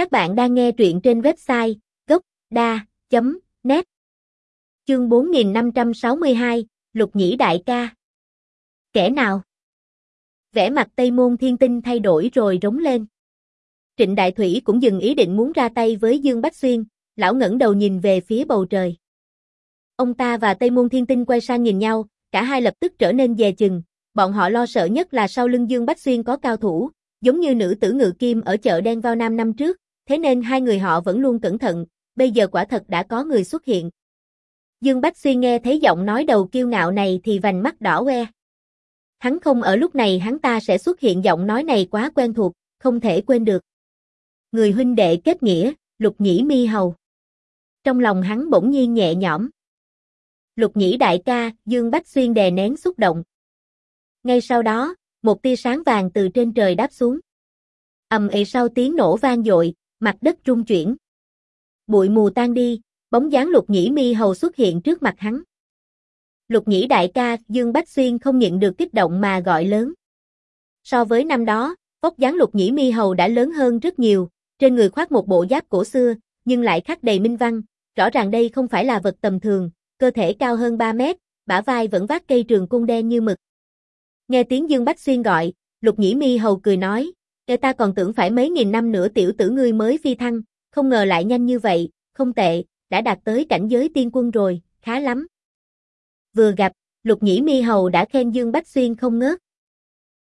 Các bạn đang nghe truyện trên website gốc.da.net Chương 4562, Lục Nhĩ Đại ca Kẻ nào? Vẻ mặt Tây Môn Thiên Tinh thay đổi rồi rống lên. Trịnh Đại Thủy cũng dừng ý định muốn ra tay với Dương Bách Xuyên, lão ngẩng đầu nhìn về phía bầu trời. Ông ta và Tây Môn Thiên Tinh quay sang nhìn nhau, cả hai lập tức trở nên dè chừng, bọn họ lo sợ nhất là sau lưng Dương Bách Xuyên có cao thủ, giống như nữ tử ngự kim ở chợ đen vào năm năm trước, thế nên hai người họ vẫn luôn cẩn thận, bây giờ quả thật đã có người xuất hiện. Dương Bách Xuyên nghe thấy giọng nói đầu kiêu ngạo này thì vành mắt đỏ que. Hắn không ở lúc này hắn ta sẽ xuất hiện giọng nói này quá quen thuộc, không thể quên được. Người huynh đệ kết nghĩa, lục nhĩ mi hầu. Trong lòng hắn bỗng nhiên nhẹ nhõm. Lục nhĩ đại ca, Dương Bách Xuyên đè nén xúc động. Ngay sau đó, một tia sáng vàng từ trên trời đáp xuống. ầm ĩ sau tiếng nổ vang dội, mặt đất rung chuyển. Bụi mù tan đi, bóng dáng lục nhĩ mi hầu xuất hiện trước mặt hắn. Lục nhĩ đại ca, Dương Bách Xuyên không nhận được kích động mà gọi lớn. So với năm đó, vóc dáng lục nhĩ mi hầu đã lớn hơn rất nhiều, trên người khoác một bộ giáp cổ xưa, nhưng lại khắc đầy minh văn, rõ ràng đây không phải là vật tầm thường, cơ thể cao hơn 3 mét, bả vai vẫn vác cây trường cung đen như mực. Nghe tiếng Dương Bách Xuyên gọi, Lục Nhĩ Mi hầu cười nói, "Kẻ ta còn tưởng phải mấy nghìn năm nữa tiểu tử ngươi mới phi thăng, không ngờ lại nhanh như vậy, không tệ, đã đạt tới cảnh giới tiên quân rồi, khá lắm." Vừa gặp, Lục Nhĩ Mi hầu đã khen Dương Bách Xuyên không ngớt.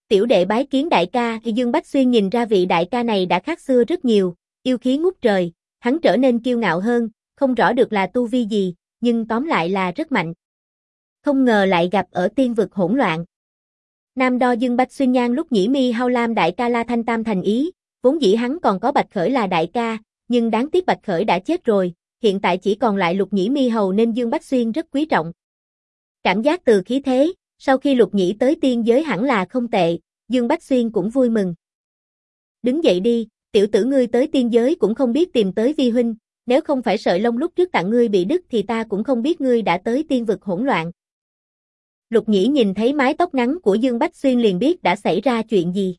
Tiểu đệ bái kiến đại ca, thì Dương Bách Xuyên nhìn ra vị đại ca này đã khác xưa rất nhiều, yêu khí ngút trời, hắn trở nên kiêu ngạo hơn, không rõ được là tu vi gì, nhưng tóm lại là rất mạnh. Không ngờ lại gặp ở tiên vực hỗn loạn. Nam đo dương bách xuyên nhan lúc nhĩ mi hao lam đại ca la thanh tam thành ý, vốn dĩ hắn còn có bạch khởi là đại ca, nhưng đáng tiếc bạch khởi đã chết rồi, hiện tại chỉ còn lại lục nhĩ mi hầu nên dương bách xuyên rất quý trọng. Cảm giác từ khí thế, sau khi lục nhĩ tới tiên giới hẳn là không tệ, dương bách xuyên cũng vui mừng. Đứng dậy đi, tiểu tử ngươi tới tiên giới cũng không biết tìm tới vi huynh, nếu không phải sợi lông lúc trước tặng ngươi bị đứt thì ta cũng không biết ngươi đã tới tiên vực hỗn loạn. Lục Nhĩ nhìn thấy mái tóc ngắn của Dương Bách Xuyên liền biết đã xảy ra chuyện gì.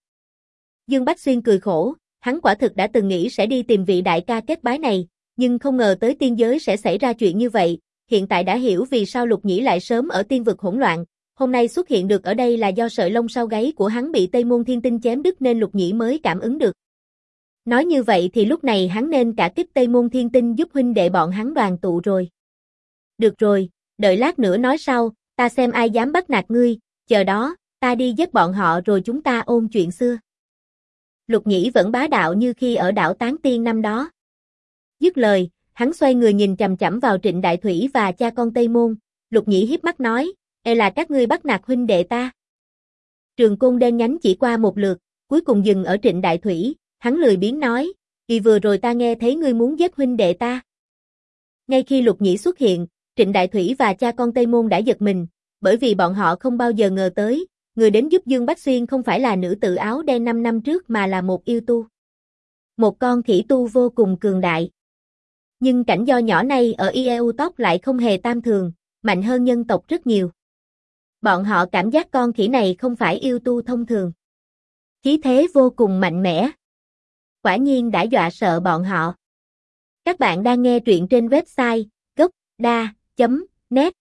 Dương Bách Xuyên cười khổ, hắn quả thực đã từng nghĩ sẽ đi tìm vị đại ca kết bái này, nhưng không ngờ tới tiên giới sẽ xảy ra chuyện như vậy, hiện tại đã hiểu vì sao Lục Nhĩ lại sớm ở tiên vực hỗn loạn, hôm nay xuất hiện được ở đây là do sợi lông sau gáy của hắn bị Tây Môn Thiên Tinh chém đứt nên Lục Nhĩ mới cảm ứng được. Nói như vậy thì lúc này hắn nên cả kích Tây Môn Thiên Tinh giúp huynh đệ bọn hắn đoàn tụ rồi. Được rồi, đợi lát nữa nói sau, ta xem ai dám bắt nạt ngươi, chờ đó, ta đi giết bọn họ rồi chúng ta ôn chuyện xưa. Lục Nhĩ vẫn bá đạo như khi ở đảo Tán Tiên năm đó. Dứt lời, hắn xoay người nhìn chầm chẩm vào Trịnh Đại Thủy và cha con Tây Môn, Lục Nhĩ hiếp mắt nói, e là các ngươi bắt nạt huynh đệ ta. Trường côn đen nhánh chỉ qua một lượt, cuối cùng dừng ở Trịnh Đại Thủy, hắn lười biếng nói, vì vừa rồi ta nghe thấy ngươi muốn giết huynh đệ ta. Ngay khi Lục Nhĩ xuất hiện, Trịnh Đại Thủy và cha con Tây Môn đã giật mình, bởi vì bọn họ không bao giờ ngờ tới, người đến giúp Dương Bách Xuyên không phải là nữ tự áo đen 5 năm trước mà là một yêu tu. Một con khỉ tu vô cùng cường đại. Nhưng cảnh do nhỏ này ở IEU tóc lại không hề tam thường, mạnh hơn nhân tộc rất nhiều. Bọn họ cảm giác con khỉ này không phải yêu tu thông thường. Khí thế vô cùng mạnh mẽ. Quả nhiên đã dọa sợ bọn họ. Các bạn đang nghe truyện trên website net